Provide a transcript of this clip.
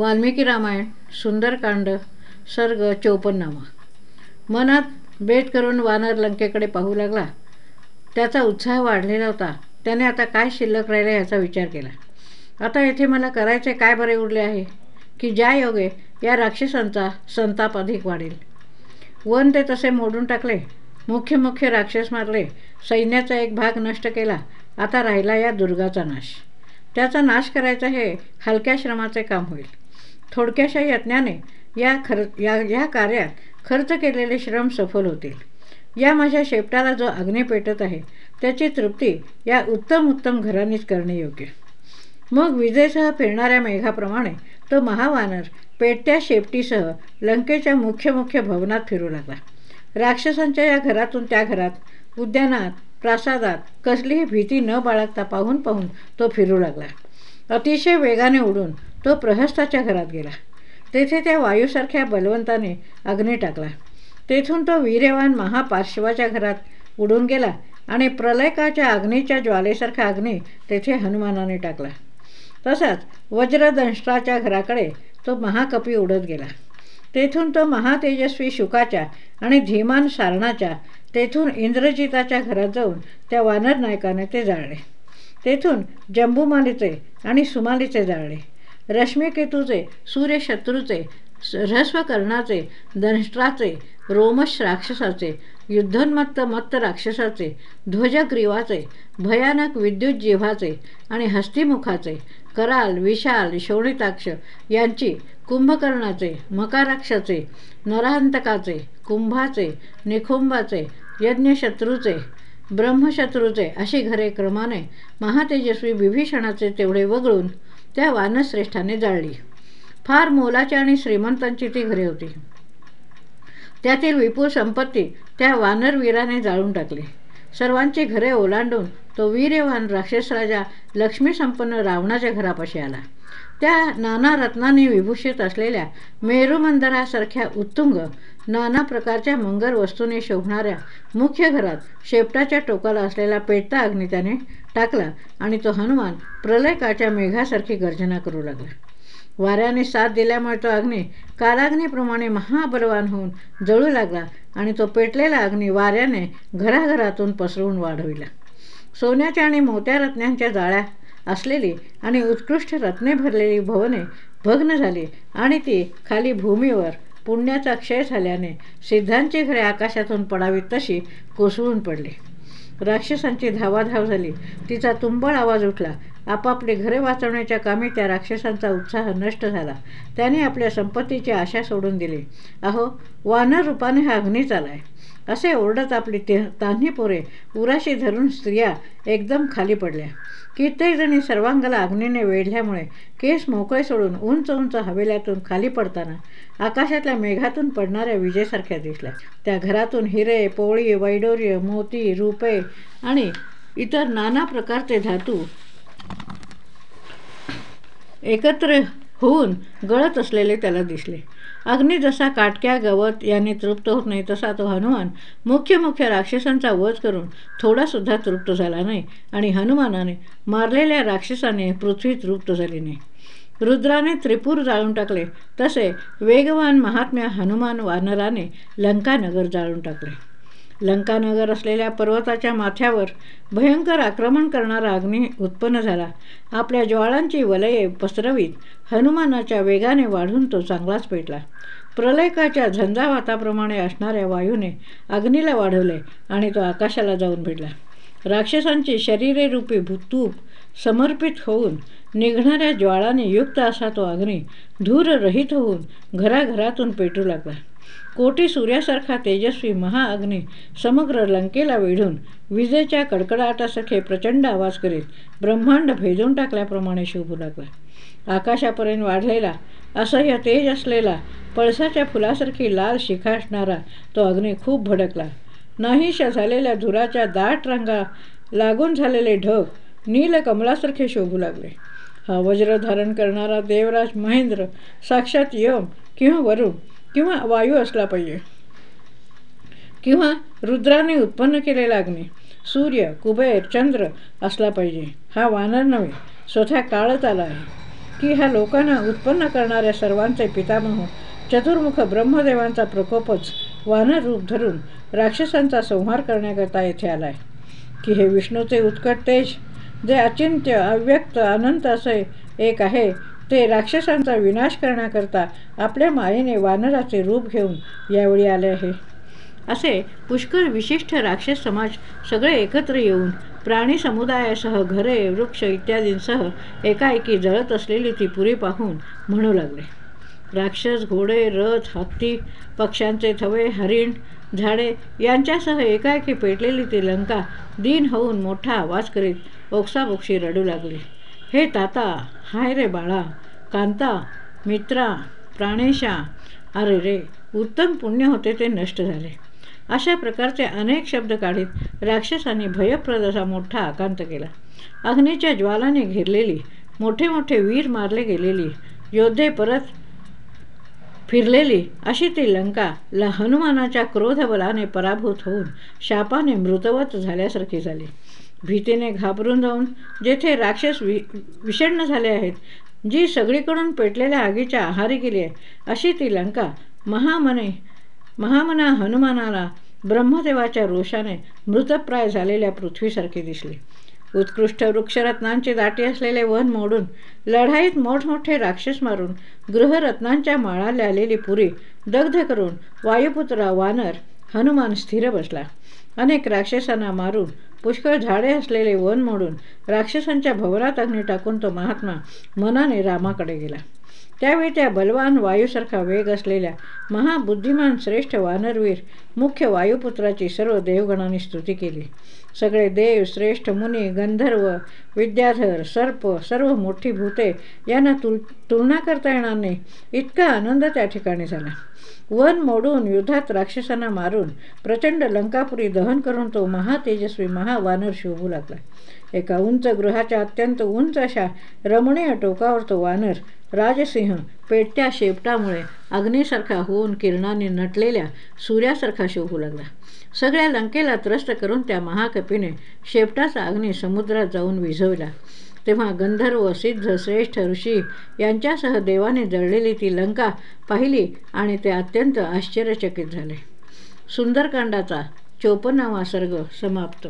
वाल्मिकी रामायण सुंदरकांड सर्ग चौपन्नामा. मनात बेट करून वानर लंकेकडे पाहू लागला. त्याचा उत्साह वाढलेला होता त्याने आता काय शिल्लक राहिले याचा विचार केला. आता येथे मला करायचे काय बरे उरले आहे? की ज्या योगे या राक्षसांचा संताप अधिक वाढेल. वन ते तसे मोडून टाकले. मुख्य मुख्य राक्षस मारले. सैन्याचा एक भाग नष्ट केला. आता राहिला या दुर्गाचा नाश. त्याचा नाश करायचा हे हलक्या श्रमाचे काम होईल. थोडक्याशा यत्नाने या खर या या कार्यात खर्च केलेले श्रम सफल होतील. या माझ्या शेपटाला जो अग्नी पेटत आहे त्याची तृप्ती या उत्तम उत्तम घरांनीच करणे योग्य. मग विजेसह फिरणाऱ्या मेघाप्रमाणे तो महावानर पेटत्या शेपटीसह लंकेच्या मुख्य मुख्य भवनात फिरू लागला. राक्षसांच्या या घरातून त्या घरात उद्यानात प्रासादात कसलीही भीती न बाळगता पाहून पाहून तो फिरू लागला. अतिशय वेगाने उडून तो प्रहस्ताच्या घरात गेला. तेथे त्या वायूसारख्या बलवंताने अग्नी टाकला. तेथून तो वीर्यवान महापार्श्वाच्या घरात उडून गेला आणि प्रलयकाच्या अग्नीच्या ज्वालेसारखा अग्नी तेथे हनुमानाने टाकला. तसाच वज्रदंष्ट्राच्या घराकडे तो महाकपी उडत गेला. तेथून तो महातेजस्वी शुकाच्या आणि धीमान सारणाच्या तेथून इंद्रजिताच्या घरात जाऊन त्या वानर नायकाने ते जाळले. तेथून जंबुमालीचे आणि सुमालीचे जाळले. रश्मिकेतूचे सूर्यशत्रूचे रहस्वकर्णाचे दंष्ट्राचे रोमश राक्षसाचे युद्धोन्मत्त मत्त राक्षसाचे ध्वजग्रीवाचे भयानक विद्युत जिव्हाचे आणि हस्तिमुखाचे कराल विशाल शोणिताक्ष यांची कुंभकर्णाचे मकाराक्षाचे नरहंतकाचे कुंभाचे निखुंबाचे यज्ञशत्रूचे ब्रह्मशत्रूचे अशी घरे क्रमाने महातेजस्वी विभीषणाचे तेवढे वगळून त्या वानश्रेष्ठाने जाळली. फार मोलाची आणि श्रीमंतांची ती घरे होती. त्यातील विपुल संपत्ती त्या वानरवीराने जाळून टाकली. सर्वांची घरे ओलांडून तो वीर्यवान राक्षसराजा लक्ष्मीसंपन्न रावणाच्या घरापाशी आला. त्या नाना रत्नांनी विभूषित असलेल्या मेरुमंदरासारख्या उत्तुंग नाना प्रकारच्या मंगल वस्तूने शोभणाऱ्या मुख्य घरात शेपटाच्या टोकाला असलेला पेटता अग्नी त्याने टाकला आणि तो हनुमान प्रलयकाच्या मेघासारखी गर्जना करू लागला. वाऱ्याने साथ दिल्यामुळे तो अग्नी कालाग्नीप्रमाणे महाबलवान होऊन जळू लागला आणि तो पेटलेला अग्नी वाऱ्याने घराघरातून पसरवून वाढविला. सोन्याच्या आणि मोत्या रत्नांच्या जाळ्या असलेली आणि उत्कृष्ट रत्ने भरलेली भवने भग्न झाली आणि ती खाली भूमीवर पुण्याचा क्षय झाल्याने सिद्धांची घरे आकाशातून पडावीत तशी कोसळून पडली. राक्षसांची धावाधाव झाली. तिचा तुंबळ आवाज उठला. आपापली घरे वाचवण्याच्या कामी त्या राक्षसांचा उत्साह नष्ट झाला. त्याने आपल्या संपत्तीची आशा सोडून दिली. अहो वानर रूपाने हा अग्नीच आहे असे ओरडत आपली ते तान्ही पोरे उराशी धरून स्त्रिया एकदम खाली पडल्या. कित्येकजणी सर्वांगाला अग्नीने वेढल्यामुळे केस मोकळे सोडून उंच उंच हवेल्यातून खाली पडताना आकाशातल्या मेघातून पडणाऱ्या विजेसारख्या दिसल्या. त्या घरातून हिरे पोळी वैडोर्य मोती रुपे आणि इतर नाना प्रकारचे धातू एकत्र होऊन गळत असलेले त्याला दिसले. अग्नी जसा काटक्या गवत याने तृप्त होत नाही तसा तो हनुमान मुख्य मुख्य राक्षसांचा वध करून थोडासुद्धा तृप्त झाला नाही आणि हनुमानाने मारलेल्या राक्षसाने पृथ्वी तृप्त झाली नाही. रुद्राने त्रिपूर जाळून टाकले तसे वेगवान महात्म्या हनुमान वानराने लंकानगर जाळून टाकले. लंकानगर असलेल्या पर्वताच्या माथ्यावर भयंकर आक्रमण करणारा अग्नी उत्पन्न झाला. आपल्या ज्वाळांची वलये पसरवीत हनुमानाच्या वेगाने वाढून तो चांगलाच पेटला. प्रलयकाच्या झंझावाताप्रमाणे असणाऱ्या वायूने अग्नीला वाढवले आणि तो आकाशाला जाऊन भिडला राक्षसांची शरीरे रूपी भूतूप समर्पित होऊन निघणाऱ्या ज्वाळाने युक्त असा तो अग्नी धूररहित होऊन घराघरातून पेटू लागला. कोटी सूर्यासारखा तेजस्वी महाअग्नी समग्र लंकेला वेढून विजेच्या कडकडाटासारखे प्रचंड आवाज करीत ब्रह्मांड भेदून टाकल्याप्रमाणे शोभू लागला. आकाशापर्यंत वाढलेला असह्य तेज असलेला पळसाच्या फुलासारखी लाल शिखा असणारा तो अग्नी खूप भडकला. नाहीशा झालेल्या धुराच्या दाट रंगा लागून झालेले ढग नील कमलासारखे शोभू लागले. हा वज्र धारण करणारा देवराज महेंद्र साक्षात यम किंवा वरुण किंवा वायू असला पाहिजे. किंवा रुद्राने उत्पन्न केलेला अग्नी सूर्य कुबेर चंद्र असला पाहिजे. हा वानर नव्हे स्वतः काळच आला आहे. की ह्या लोकांना उत्पन्न करणाऱ्या सर्वांचे पितामह चतुर्मुख ब्रह्मदेवांचा प्रकोपच वानर रूप धरून राक्षसांचा संहार करण्याकरता येथे आलाय. की हे विष्णूचे उत्कट तेज जे अचिंत्य अव्यक्त अनंत असे एक आहे ते राक्षसांचा विनाश करण्याकरता आपल्या मायेने वानराचे रूप घेऊन यावेळी आले आहे. असे पुष्कळ विशिष्ट राक्षस समाज सगळे एकत्र येऊन प्राणी समुदायासह घरे वृक्ष इत्यादींसह एकाएकी जळत असलेली ती पुरी पाहून म्हणू लागले. राक्षस घोडे रथ हत्ती पक्ष्यांचे थवे हरिण झाडे यांच्यासह एकाएकी पेटलेली ती लंका दिन होऊन मोठा आवाज करीत ओक्साबोक्षी रडू लागली. हे ताता हाय रे बाळा कांता मित्रा प्राणेशा. अरे रे उत्तम पुण्य होते ते नष्ट झाले. अशा प्रकारचे अनेक शब्द काढीत राक्षसांनी भयप्रद असा मोठा आकांत केला. अग्नीच्या ज्वालाने घेरलेली मोठे मोठे वीर मारले गेलेली योद्धे परत फिरलेली अशी ती लंका ल हनुमानाच्या क्रोधबलाने पराभूत होऊन शापाने मृतवत झाल्यासारखी झाली. भीतीने घाबरून जाऊन जेथे राक्षस वि विषण्ण झाले आहेत जी सगळीकडून पेटलेल्या आगीच्या आहारी गेली आहे अशी ती लंका महामने महामना हनुमानाला ब्रह्मदेवाच्या रोषाने मृतप्राय झालेल्या पृथ्वीसारखी दिसली. उत्कृष्ट वृक्षरत्नांची दाटी असलेले वन मोडून लढाईत मोठमोठे राक्षस मारून गृहरत्नांच्या माळाला आलेली पुरी दग्ध करून वायुपुत्रा वानर हनुमान स्थिर बसला. अनेक राक्षसांना मारून पुष्कळ झाडे असलेले वन मोडून राक्षसांच्या भवरात अग्नी टाकून तो महात्मा मनाने रामाकडे गेला. त्यावेळी त्या बलवान वायूसारखा वेग असलेल्या महाबुद्धिमान श्रेष्ठ वानरवीर मुख्य वायुपुत्राची सर्व देवगणांनी स्तुती केली. सगळे देव श्रेष्ठ मुनी गंधर्व विद्याधर सर्प सर्व मोठी भूते यांना तुल तुलना करता येणार नाही. इतका आनंद त्या ठिकाणी झाला. वन मोडून युद्धात राक्षसांना मारून प्रचंड लंकापुरी दहन करून तो महातेजस्वी महावानर शोभू लागला. एका उंच गृहाच्या अत्यंत उंच अशा रमणीय टोकावर तो वानर राजसिंह पेटत्या शेपटामुळे अग्नीसारखा होऊन किरणाने नटलेल्या सूर्यासारखा शोभू लागला. सगळ्या लंकेला त्रस्त करून त्या महाकपीने शेपटाचा अग्नी समुद्रात जाऊन विझवला. तेव्हा गंधर्व सिद्ध श्रेष्ठ ऋषी यांच्यासह देवाने जळलेली ती लंका पाहिली आणि ते अत्यंत आश्चर्यचकित झाले. सुंदरकांडाचा चोपन्नावा सर्ग समाप्त.